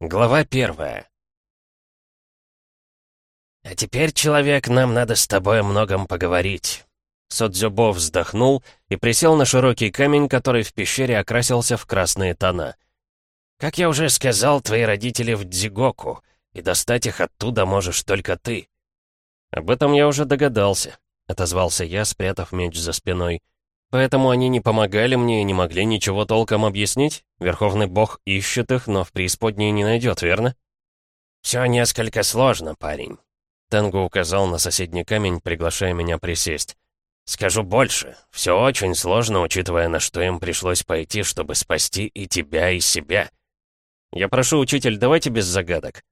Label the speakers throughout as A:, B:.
A: Глава первая. «А теперь, человек, нам надо с тобой о многом поговорить». Содзюбо вздохнул и присел на широкий камень, который в пещере окрасился в красные тона. «Как я уже сказал, твои родители в Дзигоку, и достать их оттуда можешь только ты». «Об этом я уже догадался», — отозвался я, спрятав меч за спиной. Поэтому они не помогали мне и не могли ничего толком объяснить? Верховный бог ищет их, но в преисподней не найдет, верно? «Все несколько сложно, парень», — Тенгу указал на соседний камень, приглашая меня присесть. «Скажу больше. Все очень сложно, учитывая, на что им пришлось пойти, чтобы спасти и тебя, и себя». «Я прошу, учитель, давайте без загадок».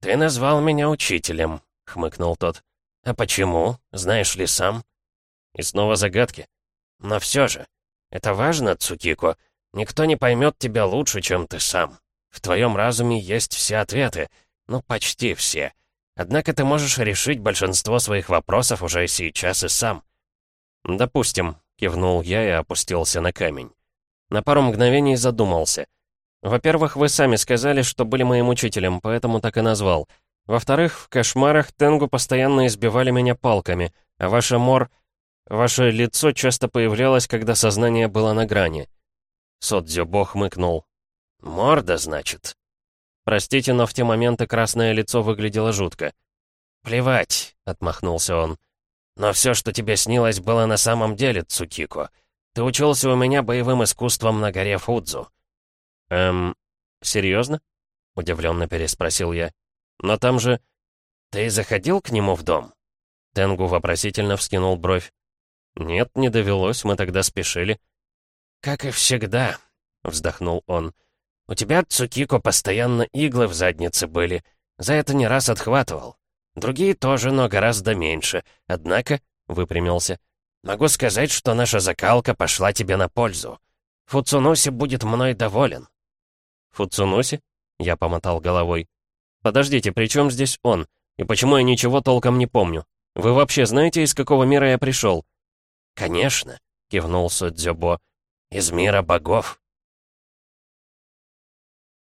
A: «Ты назвал меня учителем», — хмыкнул тот. «А почему? Знаешь ли сам?» «И снова загадки?» Но все же, это важно, Цукико. Никто не поймет тебя лучше, чем ты сам. В твоем разуме есть все ответы. Ну, почти все. Однако ты можешь решить большинство своих вопросов уже сейчас и сам. «Допустим», — кивнул я и опустился на камень. На пару мгновений задумался. Во-первых, вы сами сказали, что были моим учителем, поэтому так и назвал. Во-вторых, в кошмарах Тенгу постоянно избивали меня палками, а ваша Мор Ваше лицо часто появлялось, когда сознание было на грани. Содзюбо хмыкнул. «Морда, значит?» «Простите, но в те моменты красное лицо выглядело жутко». «Плевать», — отмахнулся он. «Но все, что тебе снилось, было на самом деле, Цукико. Ты учился у меня боевым искусством на горе Фудзу». «Эм, серьезно?» — удивленно переспросил я. «Но там же...» «Ты заходил к нему в дом?» Тенгу вопросительно вскинул бровь. «Нет, не довелось, мы тогда спешили». «Как и всегда», — вздохнул он. «У тебя, Цукико, постоянно иглы в заднице были. За это не раз отхватывал. Другие тоже, но гораздо меньше. Однако», — выпрямился, «могу сказать, что наша закалка пошла тебе на пользу. Фуцуноси будет мной доволен».
B: «Фуцуноси?» — я помотал головой. «Подождите, при чем здесь он? И почему я ничего толком не помню? Вы вообще знаете, из какого мира я пришел?»
A: «Конечно», — кивнул Судзюбо, — «из мира богов».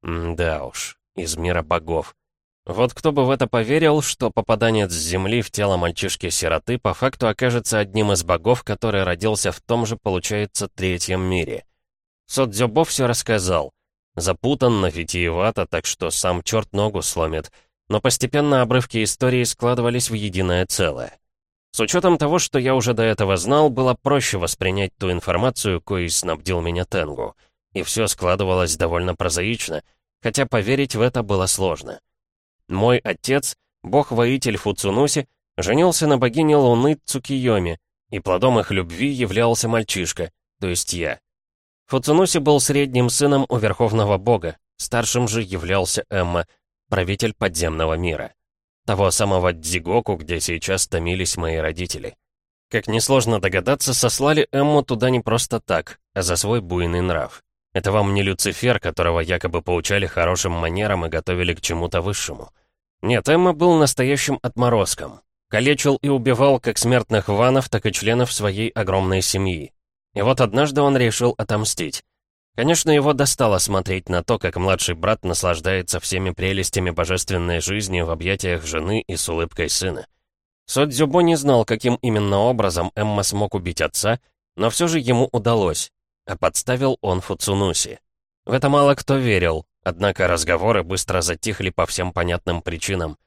B: да уж, из мира богов. Вот кто бы в это поверил, что попадание с земли в тело мальчишки-сироты по факту окажется одним из богов, который родился в том же, получается, третьем мире. Содзюбо все рассказал. Запутанно, витиевато, так что сам черт ногу сломит. Но постепенно обрывки истории складывались в единое целое. С учетом того, что я уже до этого знал, было проще воспринять ту информацию, коей снабдил меня Тенгу. И все складывалось довольно прозаично, хотя поверить в это было сложно. Мой отец, бог-воитель Фуцунуси, женился на богине Луны Цукиоми, и плодом их любви являлся мальчишка, то есть я. Фуцунуси был средним сыном у верховного бога, старшим же являлся Эмма, правитель подземного мира. Того самого Дзигоку, где сейчас томились мои родители. Как несложно догадаться, сослали Эмму туда не просто так, а за свой буйный нрав. Это вам не Люцифер, которого якобы поучали хорошим манерам и готовили к чему-то высшему. Нет, Эмма был настоящим отморозком. Калечил и убивал как смертных ванов, так и членов своей огромной семьи. И вот однажды он решил отомстить. Конечно, его достало смотреть на то, как младший брат наслаждается всеми прелестями божественной жизни в объятиях жены и с улыбкой сына. Содзюбо не знал, каким именно образом Эмма смог убить отца, но все же ему удалось, а подставил он Фуцунуси. В это мало кто верил, однако разговоры быстро затихли по всем понятным причинам.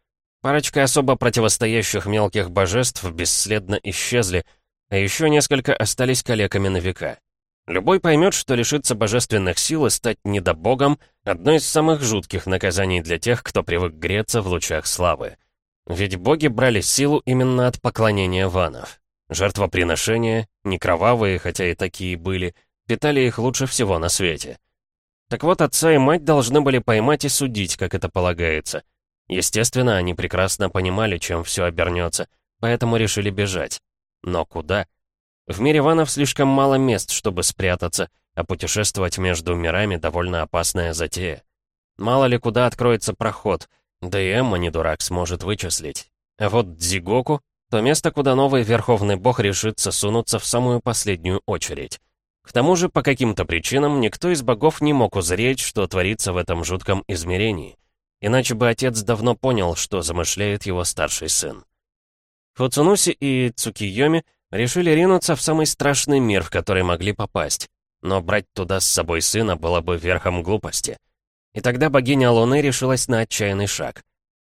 B: Парочка особо противостоящих мелких божеств бесследно исчезли, а еще несколько остались калеками на века. Любой поймет, что лишиться божественных сил и стать недобогом — одно из самых жутких наказаний для тех, кто привык греться в лучах славы. Ведь боги брали силу именно от поклонения ванов. Жертвоприношения, не кровавые, хотя и такие были, питали их лучше всего на свете. Так вот, отца и мать должны были поймать и судить, как это полагается. Естественно, они прекрасно понимали, чем все обернется, поэтому решили бежать. Но куда? В мире ванов слишком мало мест, чтобы спрятаться, а путешествовать между мирами довольно опасная затея. Мало ли куда откроется проход, да и Эмма не дурак сможет вычислить. А вот Дзигоку — то место, куда новый верховный бог решится сунуться в самую последнюю очередь. К тому же, по каким-то причинам, никто из богов не мог узреть, что творится в этом жутком измерении.
A: иначе бы отец давно понял, что замышляет его старший сын. Фуцунуси и Цукиёми решили ринуться в самый страшный мир, в который могли попасть, но брать туда с собой сына было бы верхом глупости. И тогда богиня Луны решилась на отчаянный шаг.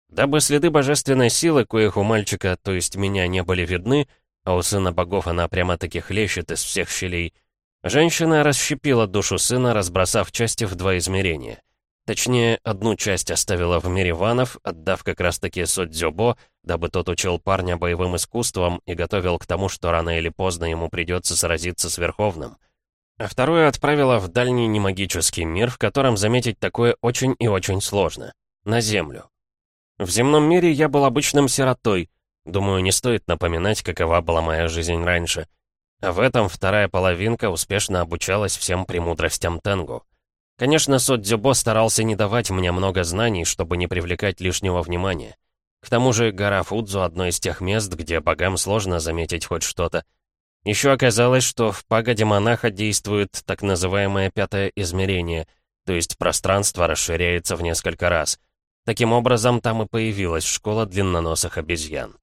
A: Дабы следы божественной силы, коих у мальчика, то есть меня, не были видны, а у сына богов она прямо-таки хлещет из всех щелей, женщина расщепила душу сына, разбросав части в два измерения. Точнее, одну часть оставила в мире ванов, отдав как раз-таки Содзюбо, дабы тот учил парня боевым искусствам и готовил к тому, что рано или поздно ему придется сразиться с Верховным. А вторую отправила в дальний немагический мир, в котором заметить такое очень и очень сложно. На Землю. В земном мире я был обычным сиротой. Думаю, не стоит напоминать, какова была моя жизнь раньше. А в этом вторая половинка успешно обучалась всем премудростям Тенгу. Конечно, Содзюбо старался не давать мне много знаний, чтобы не привлекать лишнего внимания. К тому же гора Фудзу — одно из тех мест, где богам сложно заметить хоть что-то. Еще оказалось, что в пагоде монаха действует так называемое пятое измерение, то есть пространство расширяется в несколько раз. Таким образом, там и появилась школа длинноносых обезьян.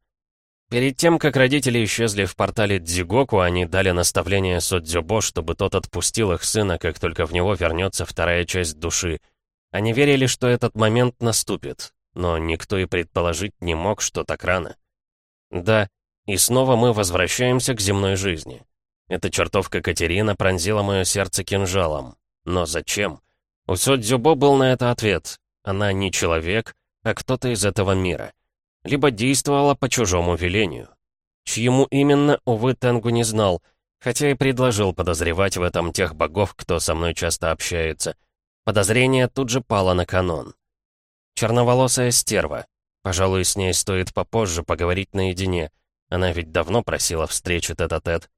A: Перед тем, как родители исчезли в портале Дзигоку, они дали наставление Содзюбо, чтобы тот отпустил их сына, как только в него вернется вторая часть души. Они верили, что этот момент наступит, но никто и предположить не мог, что так рано. Да, и снова мы возвращаемся к земной жизни. Эта чертовка Катерина пронзила мое сердце кинжалом. Но зачем? У Содзюбо был на это ответ. Она не человек, а кто-то из этого мира либо действовала по чужому велению. Чьему именно, увы, Тенгу не знал, хотя и предложил подозревать в этом тех богов, кто со мной часто общается. Подозрение тут же пало на канон. Черноволосая стерва. Пожалуй, с ней стоит попозже поговорить наедине. Она ведь давно просила встречи тет-а-тет.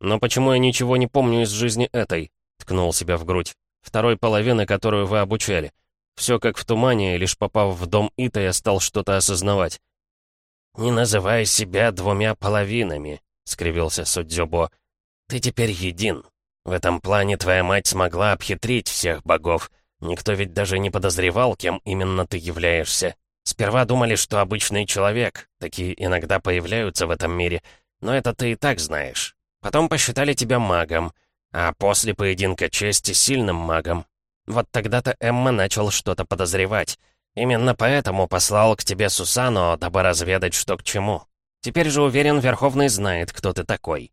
A: «Но почему я ничего не помню из жизни этой?» — ткнул себя в грудь. «Второй половины, которую вы обучали. Все как в тумане, и лишь попав в дом Ита, я стал что-то осознавать. «Не называй себя двумя половинами», — скривился Судзюбо. «Ты теперь един. В этом плане твоя мать смогла обхитрить всех богов. Никто ведь даже не подозревал, кем именно ты являешься. Сперва думали, что обычный человек. Такие иногда появляются в этом мире. Но это ты и так знаешь. Потом посчитали тебя магом, а после поединка чести сильным магом. Вот тогда-то Эмма начал что-то подозревать. Именно поэтому послал к тебе Сусану, дабы разведать, что к чему. Теперь же уверен, Верховный знает, кто ты такой».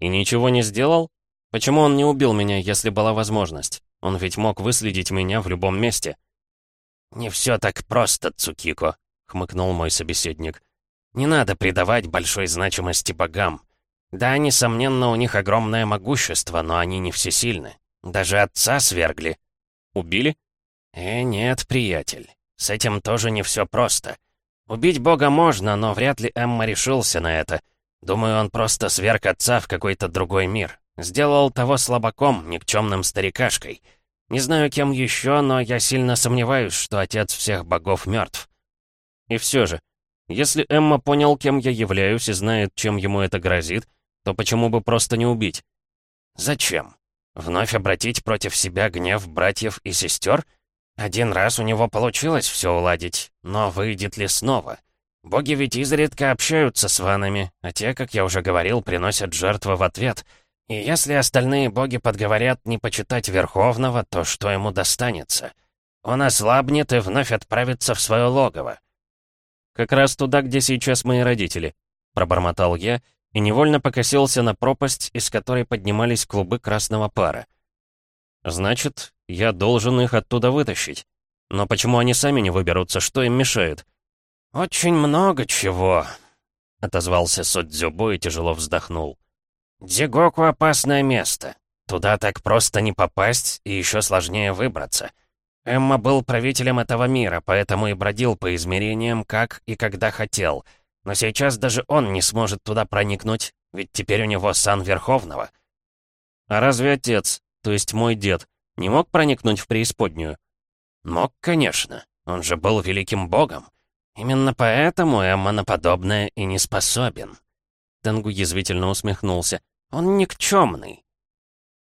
A: «И ничего не сделал? Почему он не убил меня, если была возможность? Он ведь мог выследить меня в любом месте». «Не все так просто, Цукико», — хмыкнул мой собеседник. «Не надо придавать большой значимости богам. Да, несомненно, у них огромное могущество, но они не всесильны. Даже отца свергли. Убили? Э, нет, приятель. С этим тоже не все просто. Убить бога можно, но вряд ли Эмма решился на это. Думаю, он просто сверг отца в какой-то другой мир. Сделал того слабаком, никчемным старикашкой. Не знаю, кем еще, но я сильно сомневаюсь, что отец всех богов мертв. И все же, если Эмма понял, кем я являюсь и знает, чем ему это грозит, то почему бы просто не убить? Зачем? Вновь обратить против себя гнев братьев и сестер? Один раз у него получилось все уладить, но выйдет ли снова? Боги ведь изредка общаются с ванами, а те, как я уже говорил, приносят жертвы в ответ. И если остальные боги подговорят не почитать Верховного, то что ему достанется? Он ослабнет и вновь отправится в свое логово. «Как раз туда, где сейчас мои родители», — пробормотал я и невольно покосился на пропасть, из которой поднимались клубы красного пара. «Значит, я должен их оттуда вытащить. Но почему они сами не выберутся, что им мешает?» «Очень много чего», — отозвался Содзюбо и тяжело вздохнул. «Дзигоку — опасное место. Туда так просто не попасть и еще сложнее выбраться. Эмма был правителем этого мира, поэтому и бродил по измерениям, как и когда хотел — но сейчас даже он не сможет туда проникнуть, ведь теперь у него сан Верховного. А разве отец, то есть мой дед, не мог проникнуть в преисподнюю? Мог, конечно. Он же был великим богом. Именно поэтому Эмма на подобное и не способен. Тенгу язвительно усмехнулся. Он никчемный.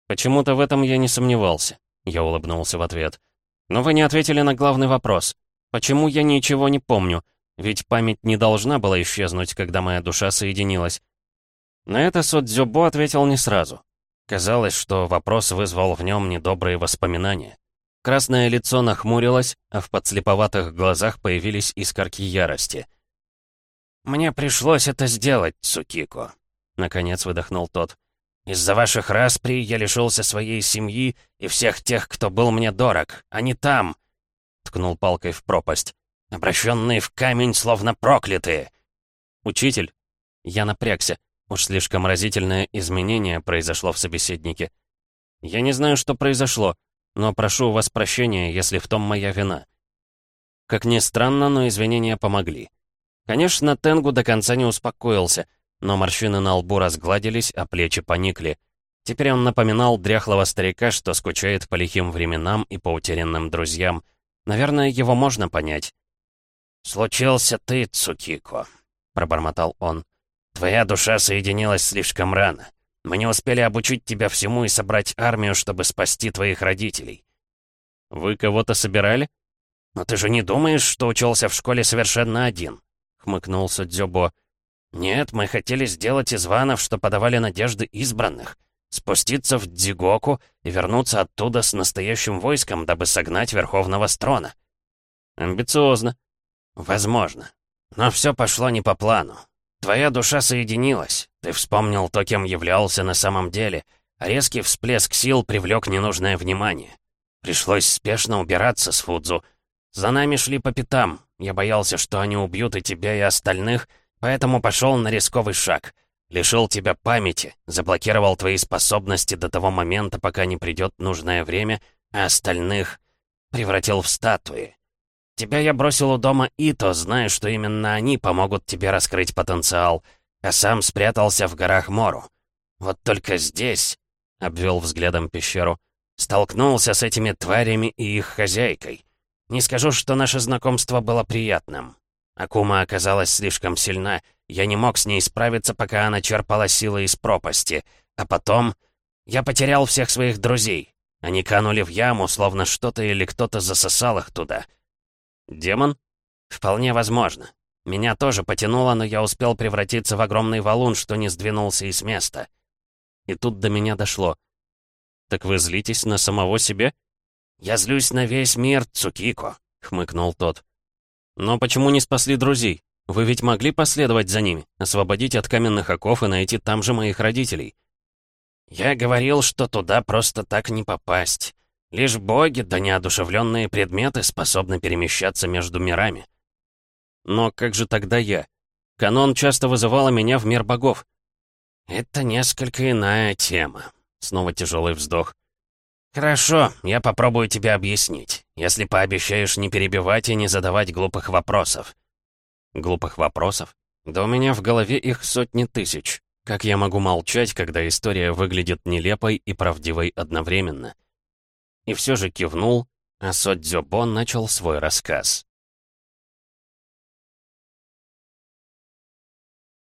A: Почему-то в этом я не сомневался. Я улыбнулся в ответ.
B: Но вы не ответили на главный вопрос. Почему я ничего не помню? Ведь память не должна была исчезнуть, когда моя душа соединилась. На это Содзюбо ответил не сразу. Казалось, что вопрос вызвал в нем недобрые воспоминания. Красное лицо нахмурилось, а в подслеповатых глазах появились искорки ярости. «Мне пришлось это сделать, Цукико», — наконец выдохнул тот. «Из-за ваших распри я лишился своей семьи и всех тех, кто был мне дорог. Они там!» — ткнул палкой в пропасть. «Обращенные в камень, словно проклятые!» «Учитель!» Я напрягся. Уж слишком разительное изменение произошло в собеседнике. «Я не знаю, что произошло, но прошу у вас прощения, если в том моя вина». Как ни странно, но извинения помогли. Конечно, Тенгу до конца не успокоился, но морщины на лбу разгладились, а плечи поникли. Теперь он напоминал дряхлого старика, что скучает по лихим временам и по утерянным друзьям. Наверное, его можно понять. «Случился ты, Цукико», — пробормотал он. «Твоя душа соединилась слишком рано. Мы не успели обучить тебя всему и собрать армию, чтобы спасти твоих родителей». «Вы кого-то собирали?» «Но ты же не думаешь, что учился в школе совершенно один?» — хмыкнулся Дзюбо. «Нет, мы хотели сделать из ванов, что подавали надежды избранных, спуститься в Дзигоку и вернуться оттуда с настоящим войском, дабы согнать Верховного Строна». «Амбициозно». «Возможно. Но все пошло не по плану. Твоя душа соединилась. Ты вспомнил то, кем являлся на самом деле. резкий всплеск сил привлек ненужное внимание. Пришлось спешно убираться с Фудзу. За нами шли по пятам. Я боялся, что они убьют и тебя, и остальных, поэтому пошел на рисковый шаг. Лишил тебя памяти, заблокировал твои способности до того момента, пока не придет нужное время, а остальных превратил в статуи. Тебя я бросил у дома Ито, зная, что именно они помогут тебе раскрыть потенциал, а сам спрятался в горах Мору. Вот только здесь, — обвел взглядом пещеру, — столкнулся с этими тварями и их хозяйкой. Не скажу, что наше знакомство было приятным. Акума оказалась слишком сильна, я не мог с ней справиться, пока она черпала силы из пропасти. А потом я потерял всех своих друзей. Они канули в яму, словно что-то или кто-то засосал их туда — «Демон?» «Вполне возможно. Меня тоже потянуло, но я успел превратиться в огромный валун, что не сдвинулся и с места». И тут до меня дошло. «Так вы злитесь на самого себе?» «Я злюсь на весь мир, Цукико», — хмыкнул тот. «Но почему не спасли друзей? Вы ведь могли последовать за ними, освободить от каменных оков и найти там же моих родителей?» «Я говорил, что туда просто так не попасть. Лишь боги, да неодушевленные предметы способны перемещаться между мирами. Но как же тогда я? Канон часто вызывала меня в мир богов. Это несколько иная тема. Снова тяжелый вздох. «Хорошо, я попробую тебе объяснить, если пообещаешь не перебивать и не задавать глупых вопросов». «Глупых вопросов? Да у меня в голове их сотни тысяч. Как я могу молчать, когда история выглядит нелепой и правдивой одновременно?» И все же кивнул, а Содзёбон начал свой рассказ.